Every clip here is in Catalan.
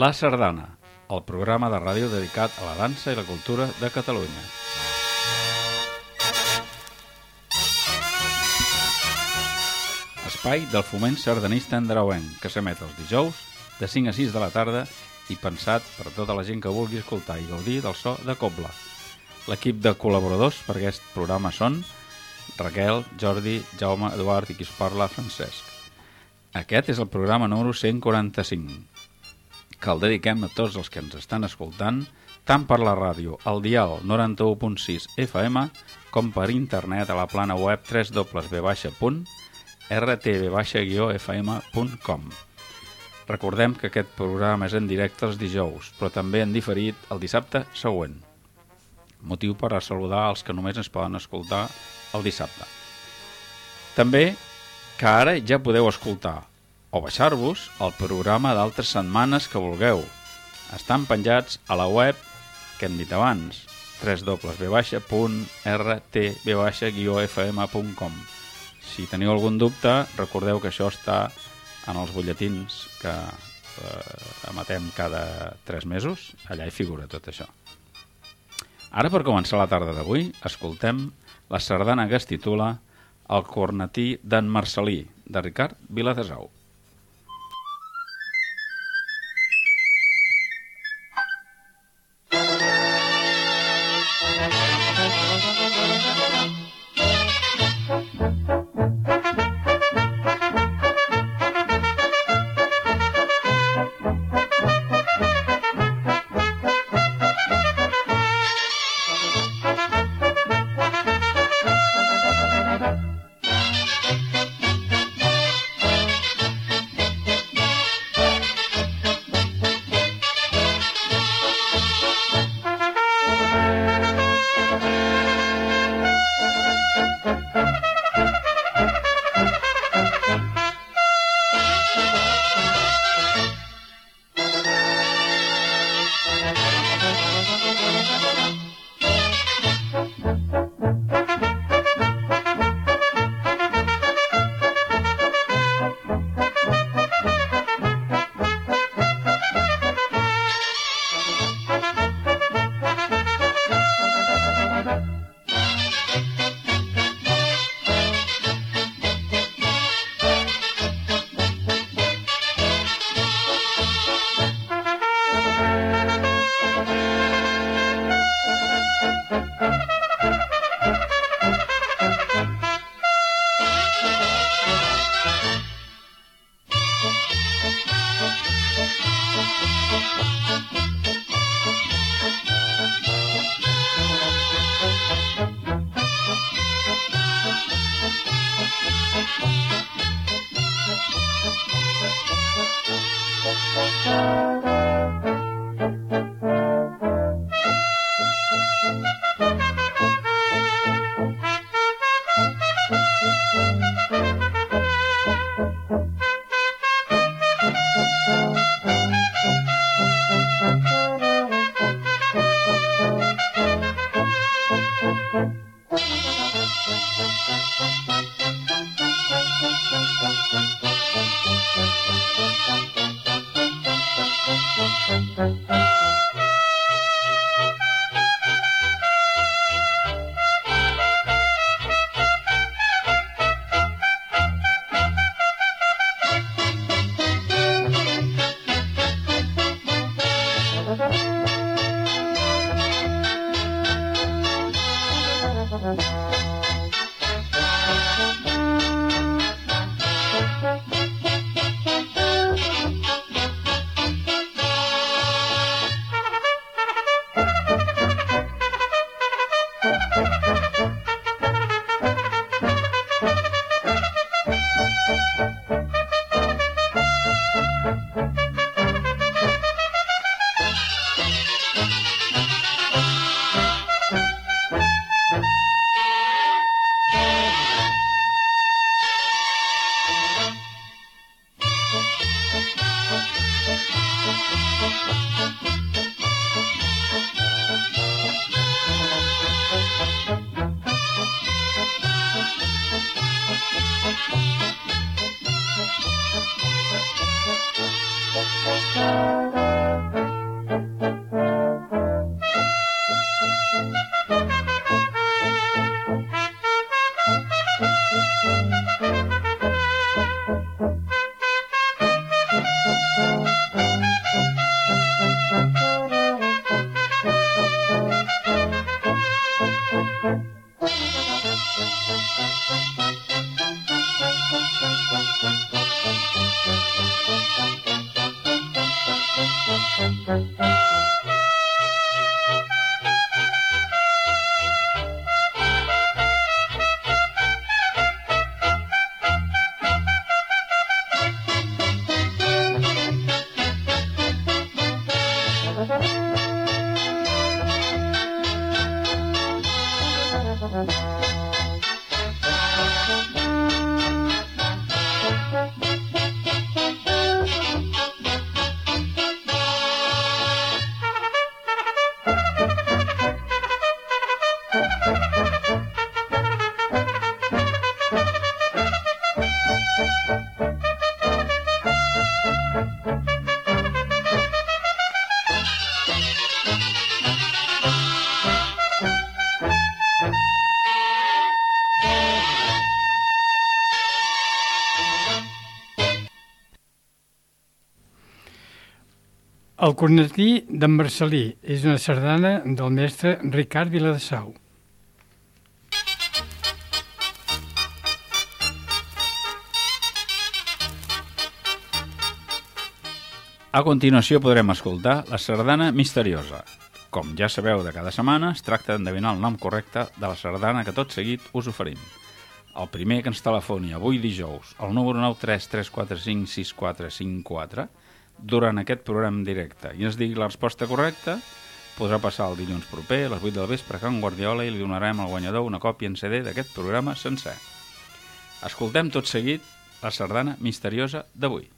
La Sardana, el programa de ràdio dedicat a la dansa i la cultura de Catalunya. Espai del foment sardanista andreuenc, que s'emet els dijous de 5 a 6 de la tarda i pensat per tota la gent que vulgui escoltar i gaudir del so de Cobla. L'equip de col·laboradors per aquest programa són Raquel, Jordi, Jaume, Eduard i qui us parla, Francesc. Aquest és el programa número 145, que el dediquem a tots els que ens estan escoltant, tant per la ràdio, al dial 91.6 FM, com per internet a la plana web www.rtv-fm.com. Recordem que aquest programa és en directe els dijous, però també en diferit el dissabte següent. Motiu per a saludar els que només ens poden escoltar el dissabte. També que ara ja podeu escoltar o baixar-vos el programa d'altres setmanes que vulgueu. Estan penjats a la web que hem dit abans, www.rtb-fm.com. Si teniu algun dubte, recordeu que això està en els butlletins que eh, emetem cada 3 mesos. Allà hi figura tot això. Ara, per començar la tarda d'avui, escoltem la sardana que es titula El cornetí d'en Marcelí, de Ricard Viladesau. El cornetí d'en Marcelí és una sardana del mestre Ricard Viladesau. A continuació podrem escoltar la sardana misteriosa. Com ja sabeu de cada setmana, es tracta d'endevinar el nom correcte de la sardana que tot seguit us oferim. El primer que ens telefoni avui dijous al número 933456454 durant aquest programa directe i ens digui la resposta correcta, podrà passar el dilluns proper a les 8 del vespre a Can Guardiola i li donarem al guanyador una còpia en CD d'aquest programa sencer. Escoltem tot seguit la sardana misteriosa d'avui.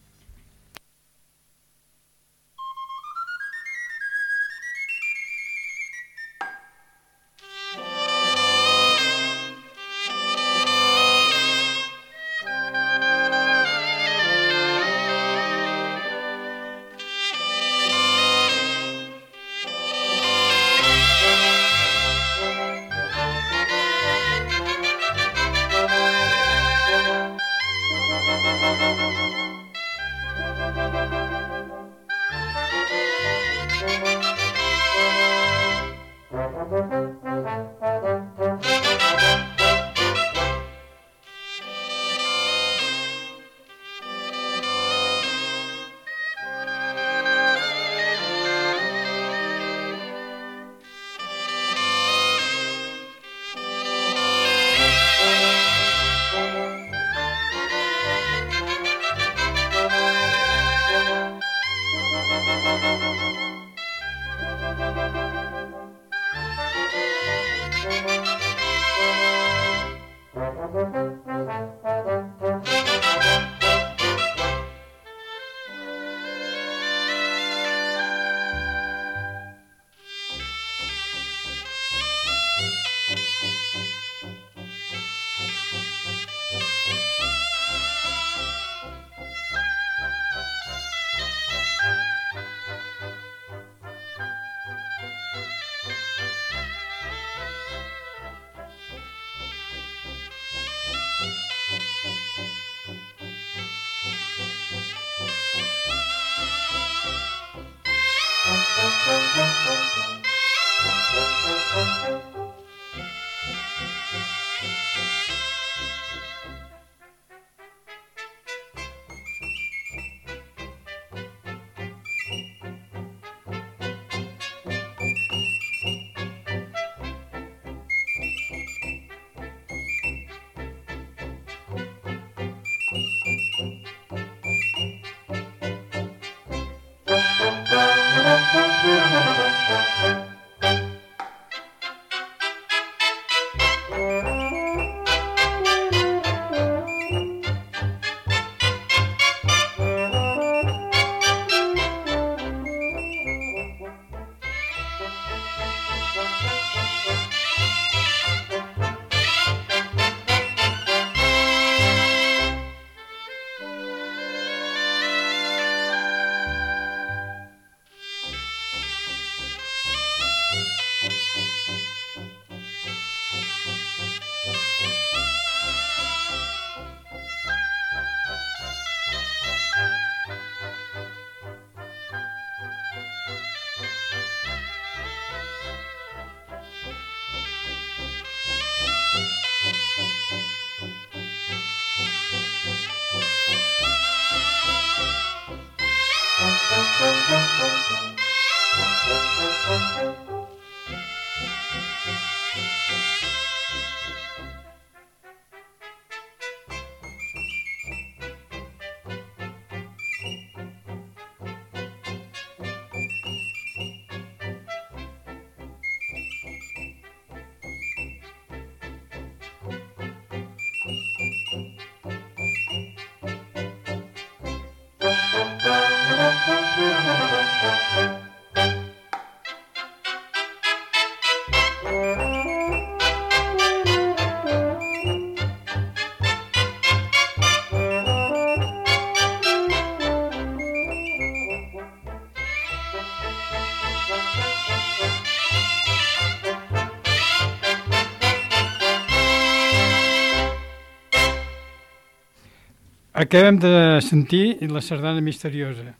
Acabem de sentir la sardana misteriosa.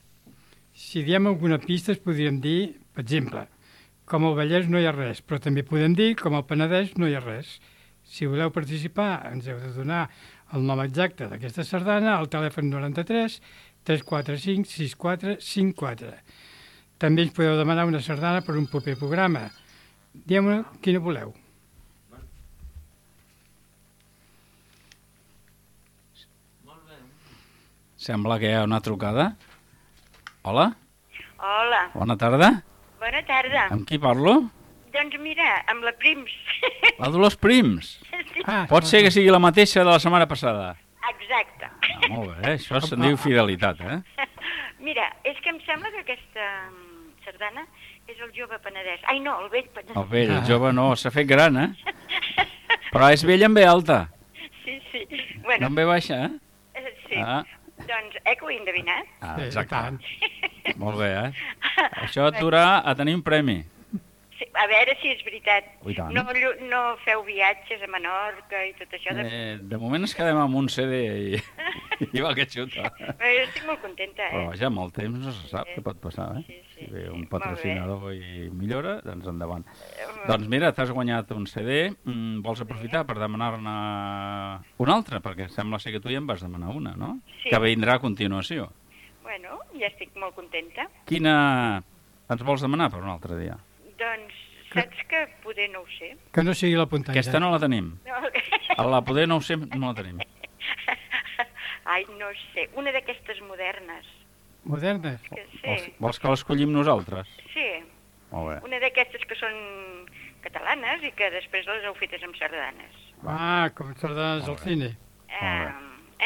Si diem alguna pista, es podríem dir, per exemple, com al Vallès no hi ha res, però també podem dir com al Penedès no hi ha res. Si voleu participar, ens heu de donar el nom exacte d'aquesta sardana al telèfon 93 345 6454. També ens podeu demanar una sardana per un proper programa. Diem-me quina voleu. Sembla que hi ha una trucada. Hola, Hola, bona tarda. bona tarda. Amb qui parlo? Doncs mira, amb la Prims. La Dolors Prims. sí, Ah, Pot ser que sigui la mateixa de la setmana passada. exacte. Ah, molt bé, això se'n diu fidelitat, eh? Mira, és que em sembla que aquesta mm, sardana és el jove penedès. Ai, no, el vell penedès. El vell, el jove no, s'ha fet gran, eh? Però és vell en ve alta, Sí, sí. no Bueno, en ve baixa, eh? eh, sí. Ah, Doncs, eh, que ho he endevinat? ah Sí, exacte. tant. Molt bé, eh? Això et durà a tenir un premi. Sí, a veure si és veritat. Ui, tant. No, no feu viatges a Menorca i tot això. De... Eh, de moment ens quedem amb un CD i, i va que xuta. Eh, estic molt contenta, eh? Però vaja, amb el temps no se sap Sí. què pot passar, eh? Sí, sí. Si ve un patrocinador i millora, doncs endavant. Eh, Doncs mira, t'has guanyat un CD, mm, vols aprofitar per demanar-ne un altre? Perquè sembla ser que tu ja en vas demanar una, no? Sí. Que vindrà a continuació. Bueno, ja estic molt contenta. Quina ens vols demanar per un altre dia? Doncs, saps que poder no ho sé? Que no sigui la puntada. Aquesta no la tenim. No. A la poder no ho sé, no la tenim. Ai, no sé, una d'aquestes modernes. Modernes. Que Vols, sí, vols que l'escollim nosaltres? sí, Molt bé. una d'aquestes que són catalanes i que després les heu fetes amb sardanes. Ah, com sardanes al cine. Eh,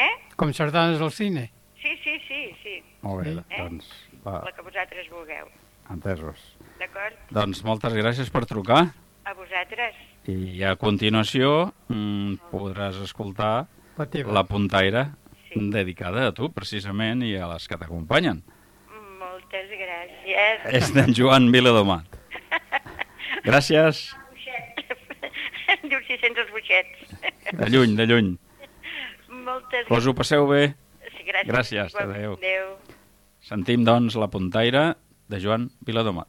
eh? Com sardanes al cine. Sí, sí, sí, sí, Molt bé, Sí. Eh? doncs, va, la que vosaltres vulgueu. entesos. D'acord? Doncs moltes gràcies per trucar A vosaltres. i a continuació mm, podràs escoltar La teva. la puntaire Sí. dedicada a tu, precisament, i a les que t'acompanyen. Moltes gràcies. És d'en Joan Viladomat. Gràcies. Diu si sents els buixets. De lluny, de lluny. Moltes Que us ho passeu bé. Sí, gràcies. Gràcies, adéu. Adéu. Sentim, doncs, la puntaire de Joan Viladomat.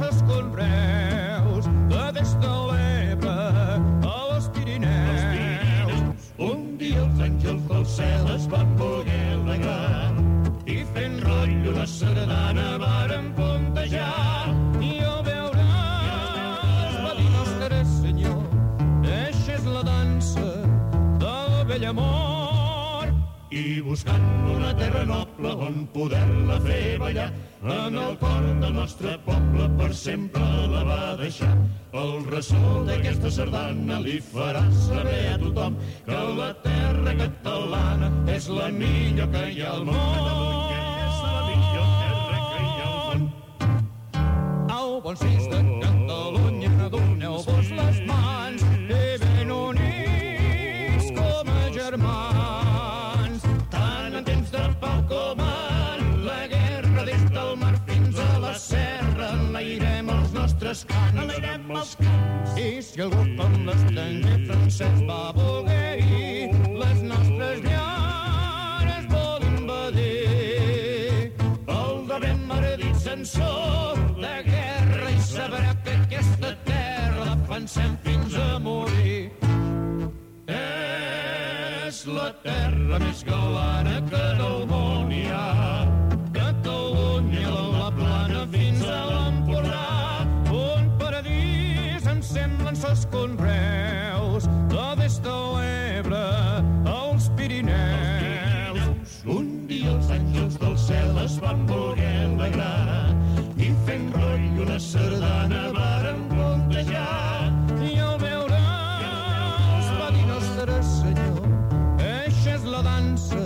Ses conreus, de des de l'Ebre a los Pirineus. Un dia els àngels del cel es van voler alegrar i fent rotllo una sardana varen puntejar i al veure va dir nostre senyor eixa és la dansa del vell amor i buscant una terra noble on poder-la fer ballar. En el cor del nostre poble per sempre la va deixar. El ressò d'aquesta sardana li farà saber a tothom que la terra catalana és la millor que hi ha al món cants. Enlairem els cants. I si algú com l'estranger francès va voler les nostres llares vol invadir. El de ben meredit censor de guerra i sabrà que aquesta terra defensem fins a morir. És la terra més galana que en el món hi ha. Semblen ses conreus, de des de l'Ebre als Pirineus. Un dia els àngels del cel es van voler alegrar i fent roll una sardana varen plantejar. I veure els va dir nostre senyor eixa és la dansa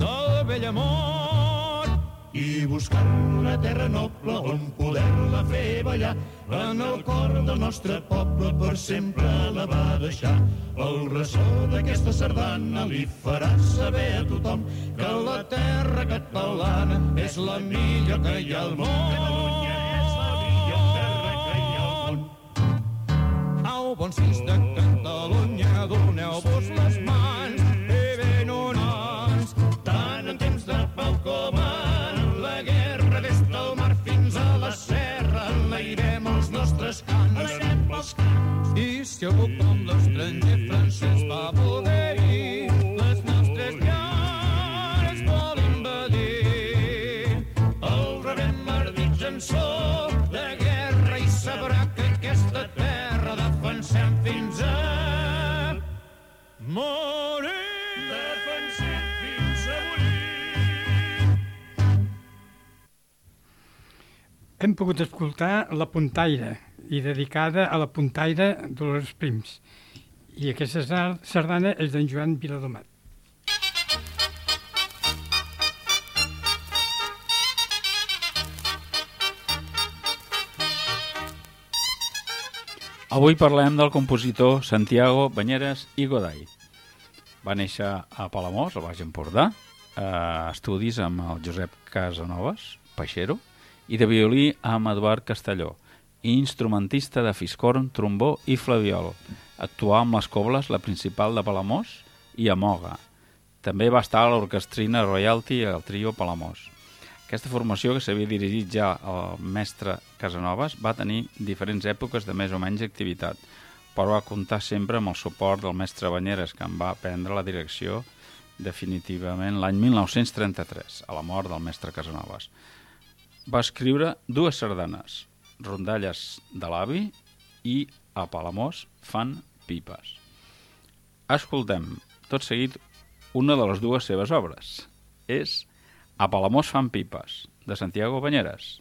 del vell amor i buscant una terra noble on poder-la fer ballar. En el cor del nostre poble per sempre la va deixar. El ressò d'aquesta sardana li farà saber a tothom que la terra catalana és la millor que hi ha al món. Catalunya és la millor terra que hi ha al món. Au, bons fills de algú com l'estranger francès va poder-hi, les nostres llars vol invadir. El rebem ardits en so de guerra i sabrà que aquesta terra defensem fins a morir. Defensem fins a morir. Hem pogut escoltar La Puntaire, i dedicada a la puntaire Dolors Prims. I aquesta sar- sardana és d'en Joan Viladomat. Avui parlem del compositor Santiago Banyeres i Goday. Va néixer a Palamós, al Baix Empordà, a estudis amb el Josep Casanovas, peixero, i de violí amb Eduard Castelló, i instrumentista de fiscorn, trombó i flaviol. Actuà amb les cobles, la principal de Palamós, i a Moga. També va estar a l'orquestrina Royalty i al trio Palamós. Aquesta formació, que s'havia dirigit ja al mestre Casanovas, va tenir diferents èpoques de més o menys activitat, però va comptar sempre amb el suport del mestre Banyeres, que en va prendre la direcció definitivament l'any 1933, a la mort del mestre Casanovas. Va escriure dues sardanes, Rondalles de l'avi i a Palamós fan pipes. Escoltem, tot seguit, una de les dues seves obres. És A Palamós fan pipes, de Santiago Banyeres.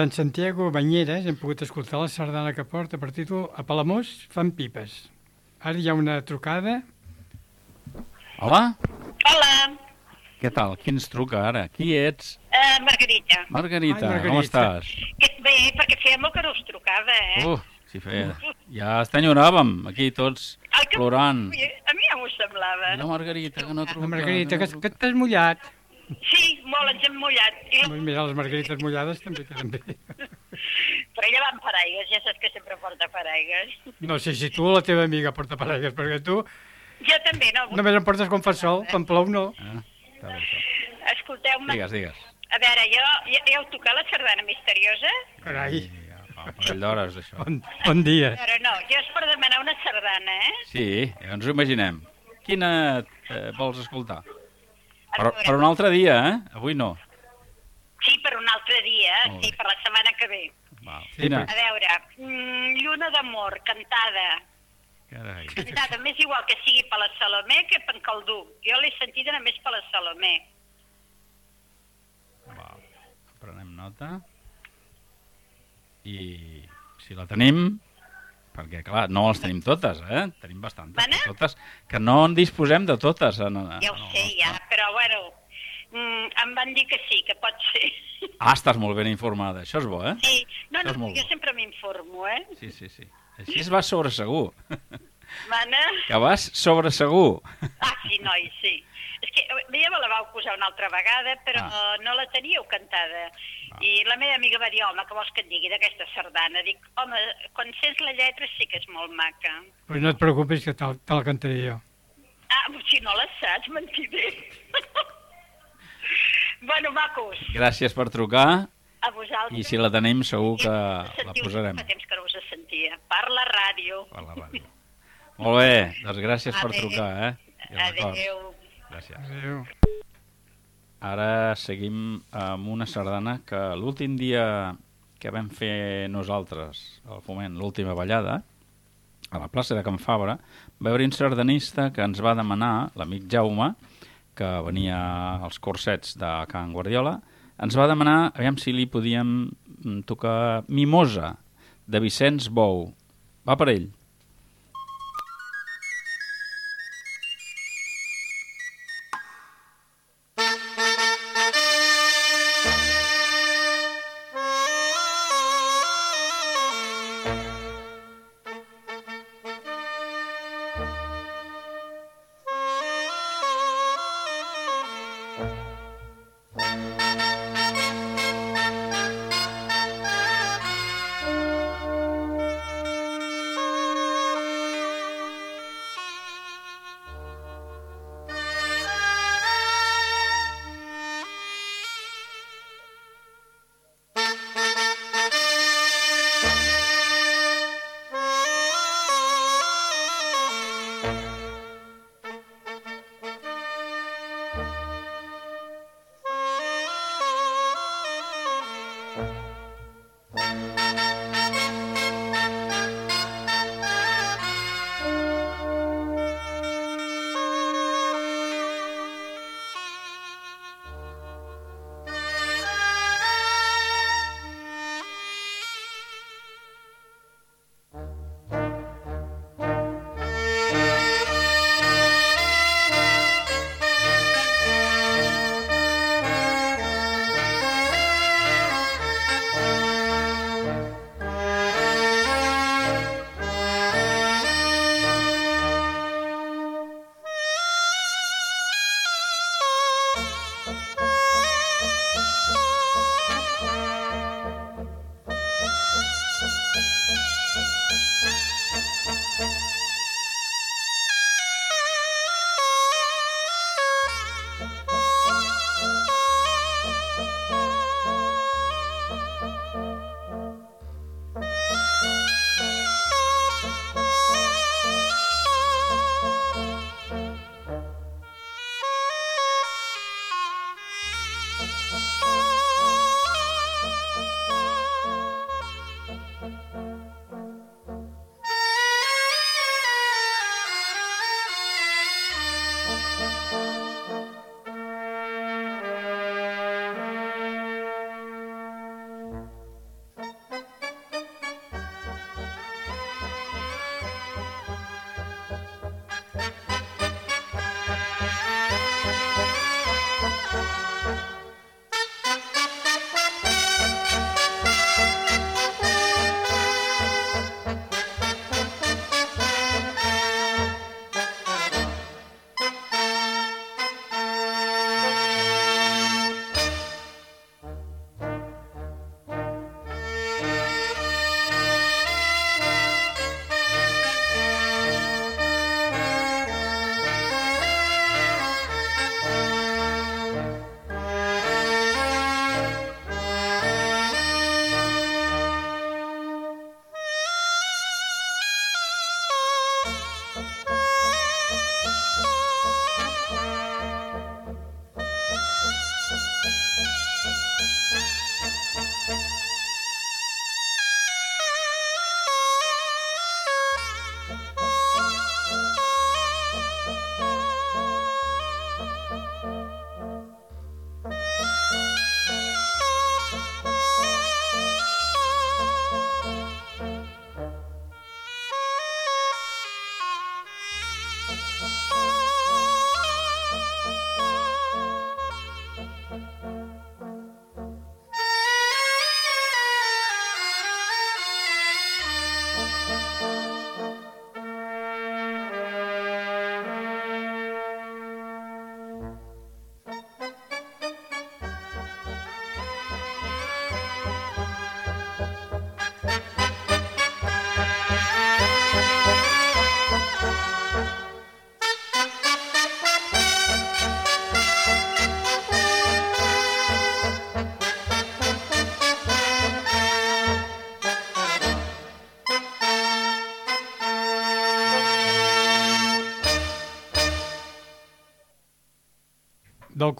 Escoltant Santiago Banyeres, hem pogut escoltar la sardana que porta per títol A Palamós fan pipes. Ara hi ha una trucada. Hola? Hola, Què tal? Qui ens truca ara? Qui ets? uh, Margarita. Margarita, Ai, com Margarita. estàs? Que, bé, perquè feia molt que no us trucava, eh? Uh, si feia... Ja ens enyoràvem, aquí tots Ai, que- plorant. A mi ja m'ho semblava. La Margarita, que no truca. Margarita, que, no que truca. t'has mullat. Sí, molt, ens hem mullat. I, Mira, les margarites mullades també queden bé. però ella va amb paraigues, ja saps que sempre porta paraigues. No sé si tu o la teva amiga porta parelles, perquè tu Jo també, no? només em portes quan fa sol, quan plou no. Ah, això. Escolteu-me, Digues, digues. a veure, jo, ja, ja heu tocat la sardana misteriosa? Carai, Ja fa un parell d'hores, d'això. bon, bon dia. Però no, jo és per demanar una sardana, eh? Sí, ja ens ho imaginem. Quina eh, vols escoltar? Per, per un altre dia, eh? Avui no. Sí, per un altre dia, sí, per la setmana que ve. Val. Sí, Quina? A veure, mm, Lluna d'amor, cantada. Carai. Cantada, m'és igual que sigui per la Salomé que per en Caldú. Jo l'he sentida només per la Salomé. Val. Prenem nota. I si la tenim, perquè clar, no les tenim totes, eh? Tenim bastantes. Però Totes, que no en disposem de totes. En, en, Ja ho sé, nostre- ja, però bueno, mm, em van dir que sí, que pot ser. Ah, estàs molt ben informada. Això és bo, eh? Sí, no, no, jo bo. sempre m'informo, eh? Sí, sí, sí. Així es va sobre segur. Mana? Que vas sobre segur. Ah, sí, noi, sí. És que eh, ja me la vau posar una altra vegada, però Ah. no la teníeu cantada. Ah. I la meva amiga va dir, home, que vols que et digui d'aquesta sardana? Dic, home, quan sents la lletra sí que és molt maca. Pues no et preocupis que te, te la cantaré jo. Ah, si no la saps, mentiré. bueno, macos, Gràcies per trucar a vosaltres. i si la tenim segur que Sentiu, la posarem Fa temps que no us sentia. Per la ràdio. per la ràdio. Molt bé, doncs gràcies per Adéu. trucar, eh? I. Adéu. Gràcies. Adéu. Ara seguim amb una sardana que l'últim dia que vam fer nosaltres, al foment, l'última ballada, a la plaça de Can Fabra, va haver un sardanista que ens va demanar, l'amic Jaume, que venia als corsets de Can Guardiola, ens va demanar aviam si li podíem tocar Mimosa, de Vicenç Bou. Va per ell.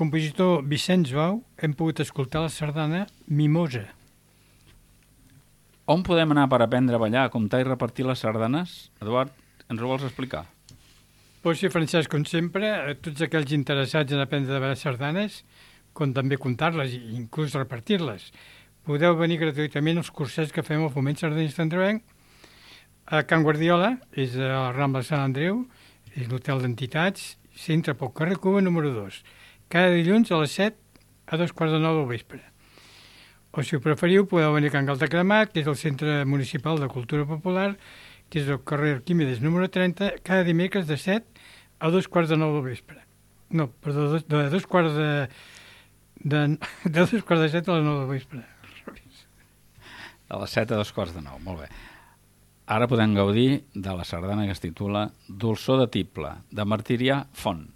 Compositor Vicenç Bau hem pogut escoltar la sardana Mimosa. On podem anar per aprendre a ballar, a comptar i repartir les sardanes? Eduard, ens ho vols explicar? Pues sí, Francesc, com sempre, a tots aquells interessats en aprendre a ballar sardanes, com també comptar-les i inclús repartir-les, podeu venir gratuïtament als cursets que fem al Foment Sardanista Andreuenc a Can Guardiola, és a la Rambla Sant Andreu, és l'hotel d'entitats, centre pel carrer Cuba número 2, cada dilluns a les 7 a dos quarts de nou del vespre. O si ho preferiu, podeu venir a Can Cremat, que és el Centre Municipal de Cultura Popular, que és el carrer Arquímedes número 30, cada dimecres de 7 a dos quarts de nou del vespre. No, perdó, de, de dos quarts de, de, de dos quarts de 7 a les 9 del vespre. De les 7 a dos quarts de 9, molt bé. Ara podem gaudir de la sardana que es titula Dolçor de Tible, de Martirià Font.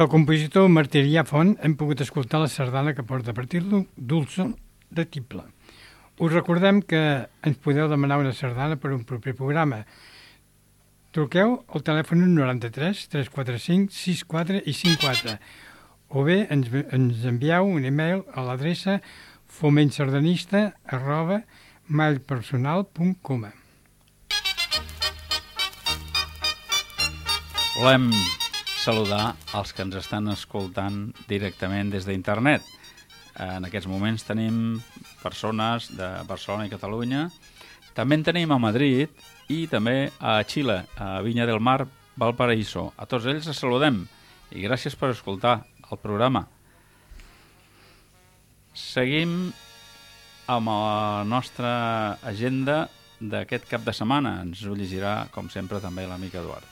Del compositor Martirià Font hem pogut escoltar la sardana que porta per títol Dulce de Tible. Us recordem que ens podeu demanar una sardana per un proper programa. Truqueu al telèfon 93 345 64 i 54 o bé ens, ens envieu un e-mail a l'adreça fomentsardanista arroba mailpersonal.com Volem saludar els que ens estan escoltant directament des d'internet. En aquests moments tenim persones de Barcelona i Catalunya. També en tenim a Madrid i també a Xile, a Vinya del Mar, Valparaíso. A tots ells els saludem i gràcies per escoltar el programa. Seguim amb la nostra agenda d'aquest cap de setmana. Ens ho llegirà, com sempre, també l'amic Eduard.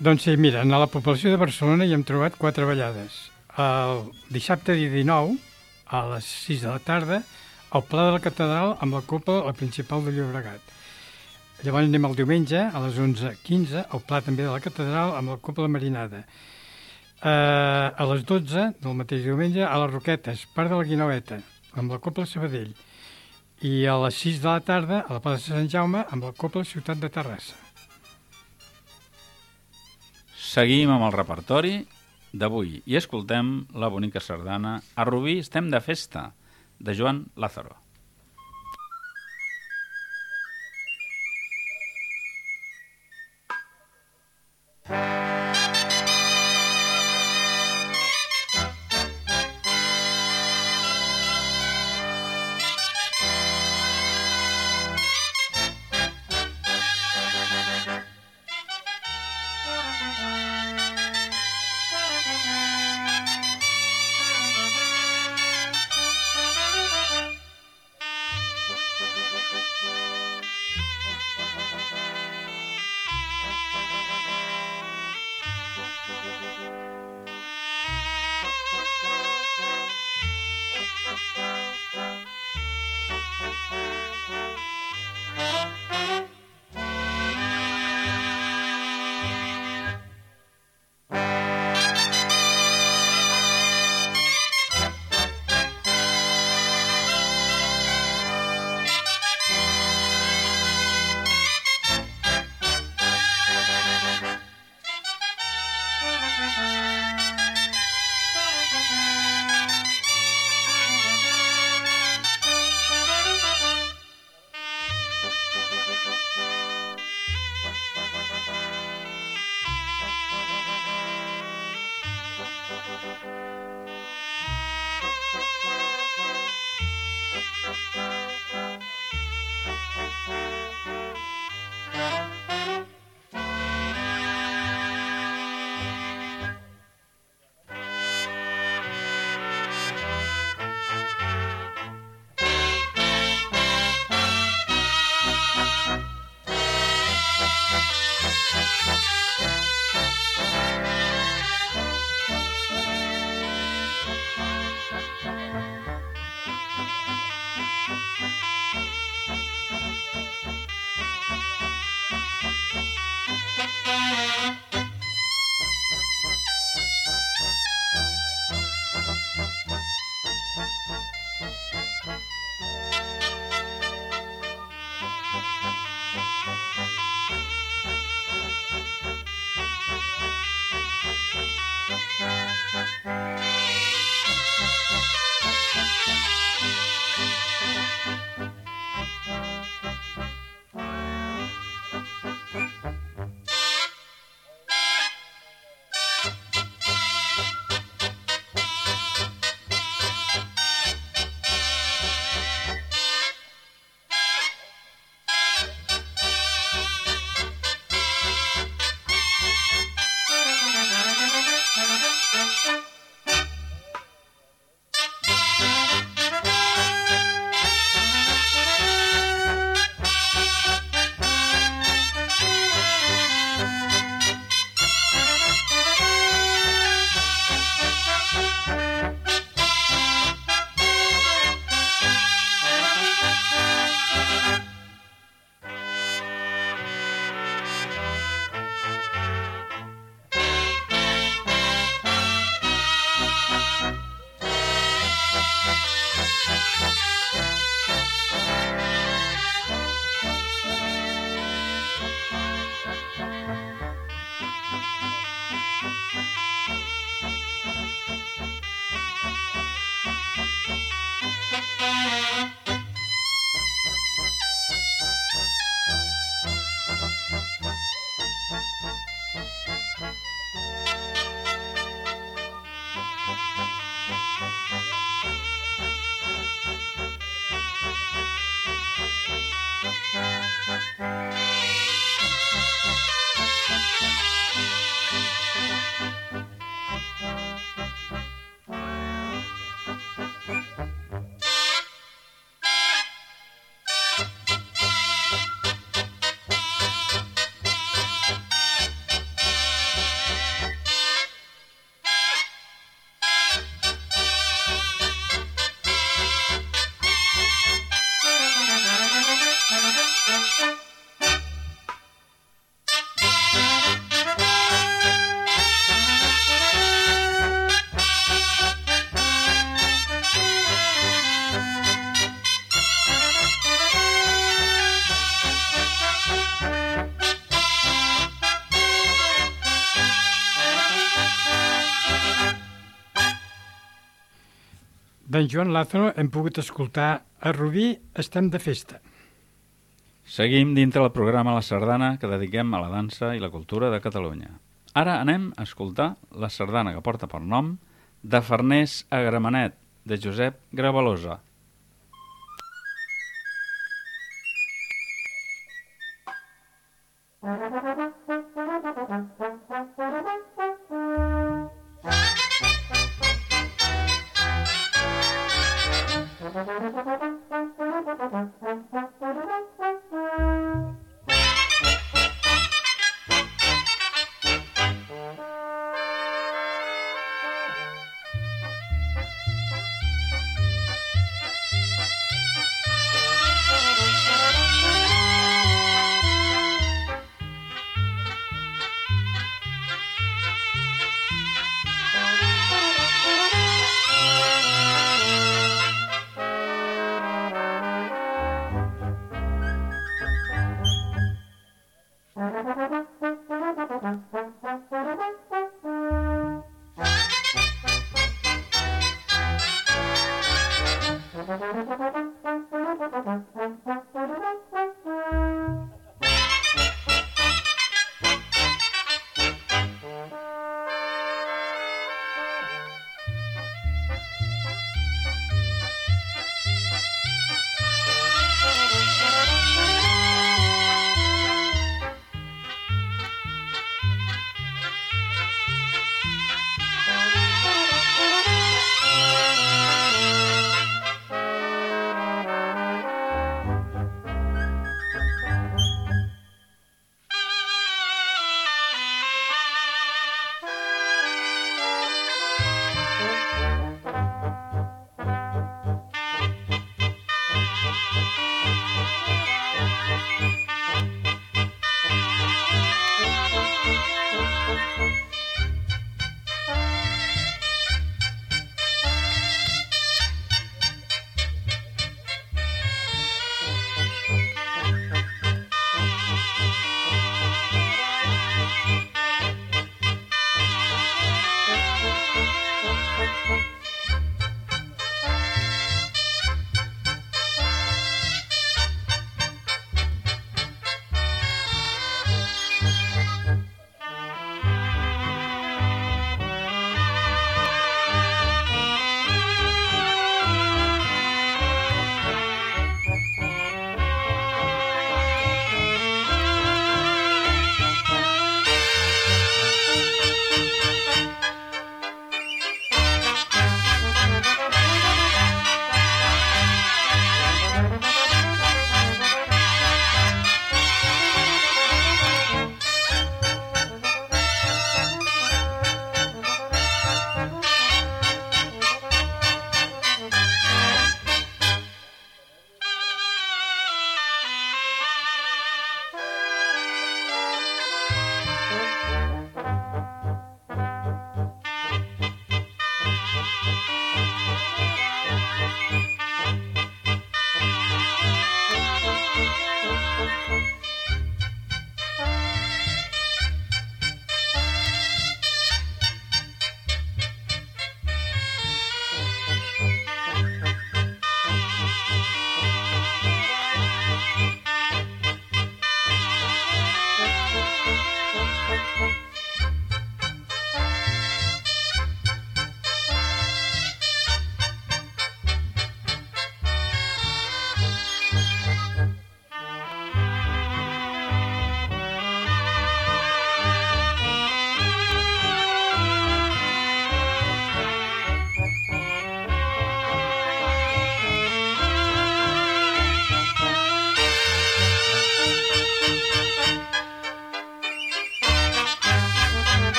Doncs sí, mira, a la població de Barcelona hi hem trobat quatre ballades. El dissabte dia 19, a les 6 de la tarda, al Pla de la Catedral amb la Copa la principal de Llobregat. Llavors anem el diumenge, a les 11.15, al Pla també de la Catedral amb la Copa la Marinada. Uh, a les 12 del mateix diumenge, a les Roquetes, part de la Guinaueta, amb la Copla Sabadell. I a les 6 de la tarda, a la plaça de Sant Jaume, amb la Copla Ciutat de Terrassa. Seguim amb el repertori d'avui i escoltem la bonica sardana A Rubí estem de festa, de Joan Lázaro. D'en Joan Lázaro hem pogut escoltar a Rubí estem de festa. Seguim dintre del programa La Sardana que dediquem a la dansa i la cultura de Catalunya. Ara anem a escoltar la sardana que porta per nom de Farners a Gramenet, de Josep Gravalosa. Música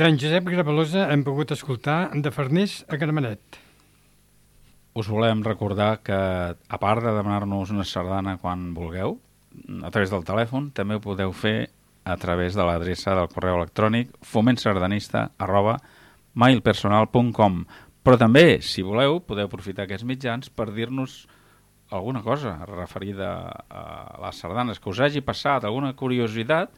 D'en Josep Gravalosa hem pogut escoltar de Farners a Gramenet. Us volem recordar que, a part de demanar-nos una sardana quan vulgueu, a través del telèfon, també ho podeu fer a través de l'adreça del correu electrònic fomentsardanista arroba mailpersonal.com però també, si voleu, podeu aprofitar aquests mitjans per dir-nos alguna cosa referida a les sardanes que us hagi passat, alguna curiositat,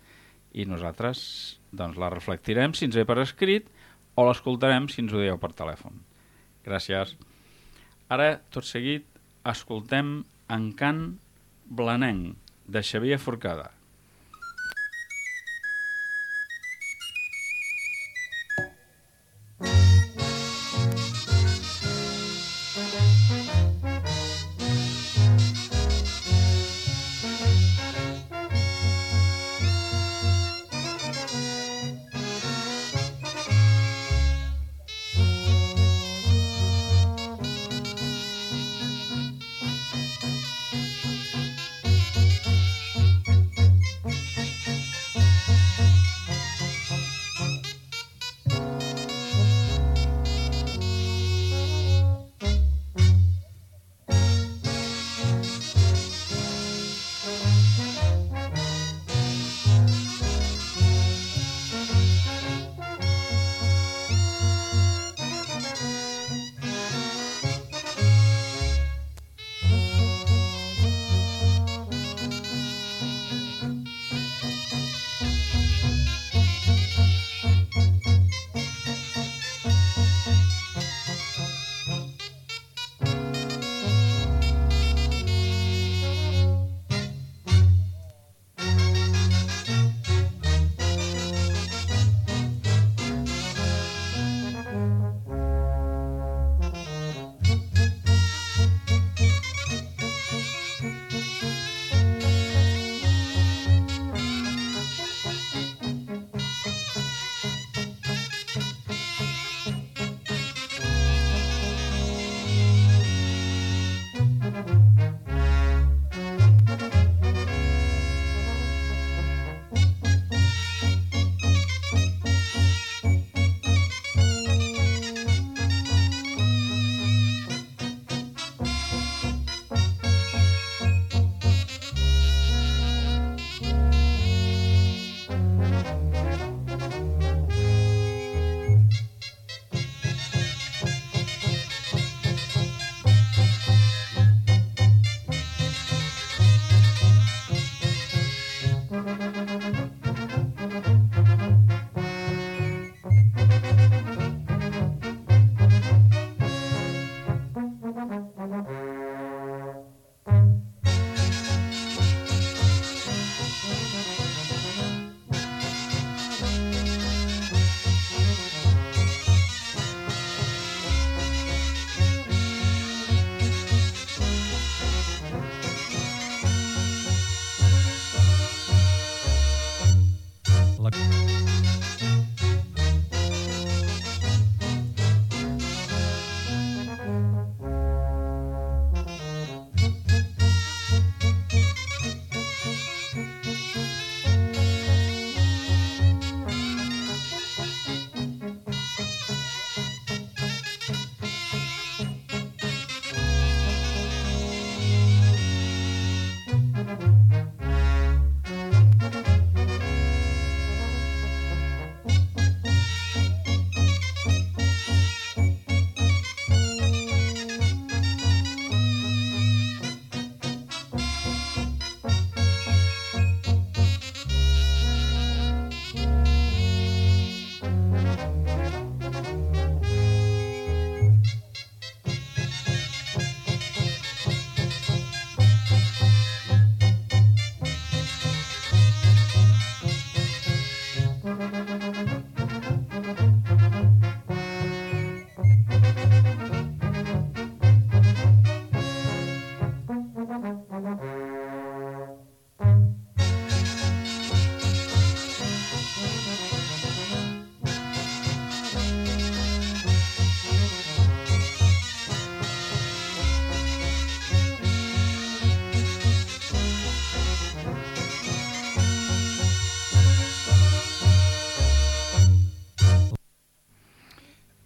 i nosaltres doncs, la reflectirem si ens ve per escrit o l'escoltarem si ens ho dieu per telèfon. Gràcies. Ara, tot seguit, escoltem Encant Blanenc, de Xavier Forcada.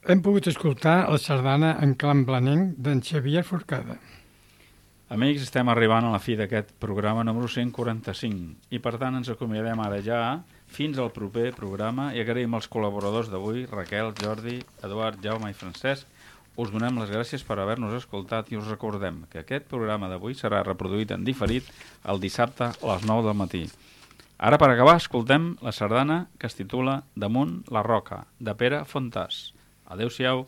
Hem pogut escoltar la sardana en clan blanenc d'en Xavier Forcada. Amics, estem arribant a la fi d'aquest programa número 145 i per tant ens acomiadem ara ja fins al proper programa i agraïm als col·laboradors d'avui, Raquel, Jordi, Eduard, Jaume i Francesc. Us donem les gràcies per haver-nos escoltat i us recordem que aquest programa d'avui serà reproduït en diferit el dissabte a les 9 del matí. Ara, per acabar, escoltem la sardana que es titula Damunt la roca, de Pere Fontàs. Adéu-siau.